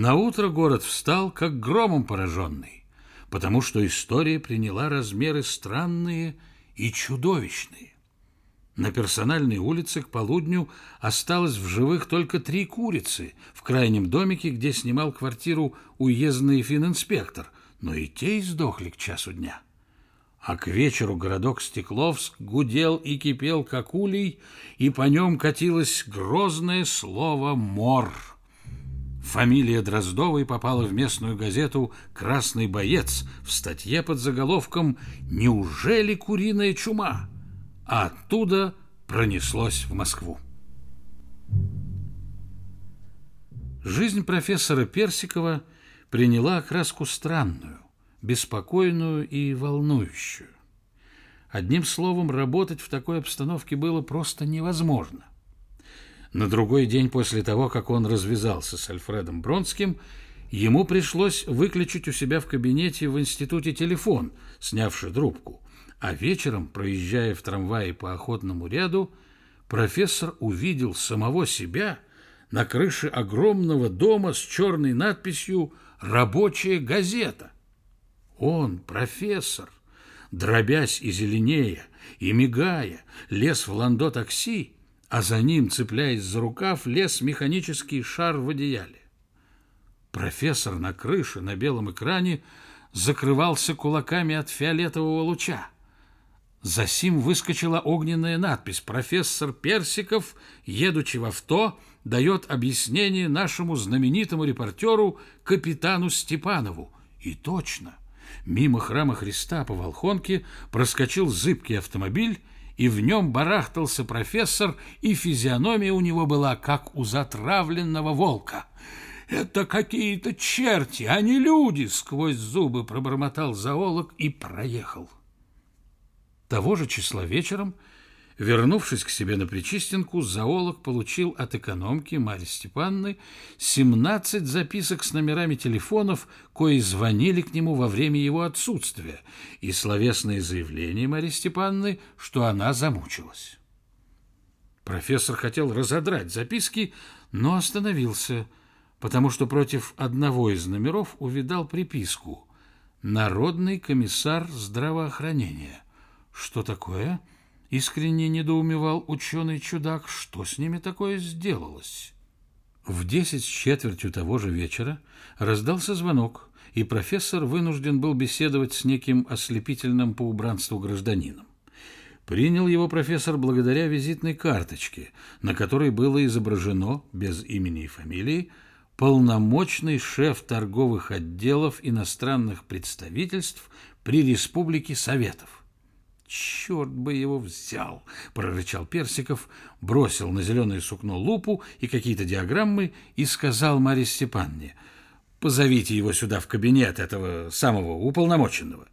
Наутро город встал, как громом пораженный, потому что история приняла размеры странные и чудовищные. На персональной улице к полудню осталось в живых только три курицы в крайнем домике, где снимал квартиру уездный фининспектор, но и те издохли к часу дня. А к вечеру городок Стекловск гудел и кипел, как улей, и по нем катилось грозное слово «мор». Фамилия Дроздовой попала в местную газету «Красный боец» в статье под заголовком «Неужели куриная чума?», а оттуда пронеслось в Москву. Жизнь профессора Персикова приняла окраску странную, беспокойную и волнующую. Одним словом, работать в такой обстановке было просто невозможно – на другой день после того, как он развязался с Альфредом Бронским, ему пришлось выключить у себя в кабинете в институте телефон, снявший трубку. А вечером, проезжая в трамвае по охотному ряду, профессор увидел самого себя на крыше огромного дома с черной надписью «Рабочая газета». Он, профессор, дробясь и зеленея, и мигая, лез в ландо такси, а за ним, цепляясь за рукав, лез механический шар в одеяле. Профессор на крыше на белом экране закрывался кулаками от фиолетового луча. За сим выскочила огненная надпись «Профессор Персиков, едучи в авто, дает объяснение нашему знаменитому репортеру капитану Степанову». И точно, мимо храма Христа по Волхонке проскочил зыбкий автомобиль и в нем барахтался профессор, и физиономия у него была, как у затравленного волка. «Это какие-то черти, а не люди!» — сквозь зубы пробормотал зоолог и проехал. Того же числа вечером Вернувшись к себе на Причистенку, зоолог получил от экономки Марьи Степанны 17 записок с номерами телефонов, кои звонили к нему во время его отсутствия, и словесное заявление Марьи Степанны, что она замучилась. Профессор хотел разодрать записки, но остановился, потому что против одного из номеров увидал приписку «Народный комиссар здравоохранения». Что такое? — Искренне недоумевал ученый-чудак, что с ними такое сделалось. В десять с четвертью того же вечера раздался звонок, и профессор вынужден был беседовать с неким ослепительным по убранству гражданином. Принял его профессор благодаря визитной карточке, на которой было изображено, без имени и фамилии, полномочный шеф торговых отделов иностранных представительств при Республике Советов. «Черт бы его взял!» — прорычал Персиков, бросил на зеленое сукно лупу и какие-то диаграммы и сказал Марье Степанне, «Позовите его сюда в кабинет этого самого уполномоченного».